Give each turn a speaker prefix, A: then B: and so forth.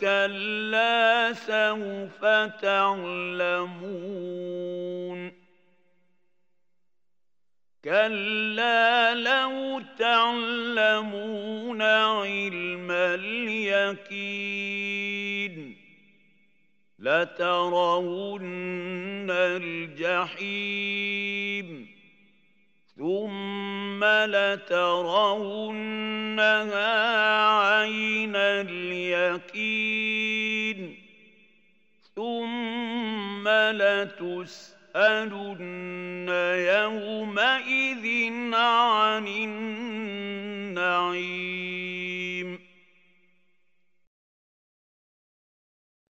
A: كلا سوف تعلمون. كلا لو تعلمون علم اليقين لترون الجحيم ثم لترونها اليقين ثم لتسألن يومئذ عن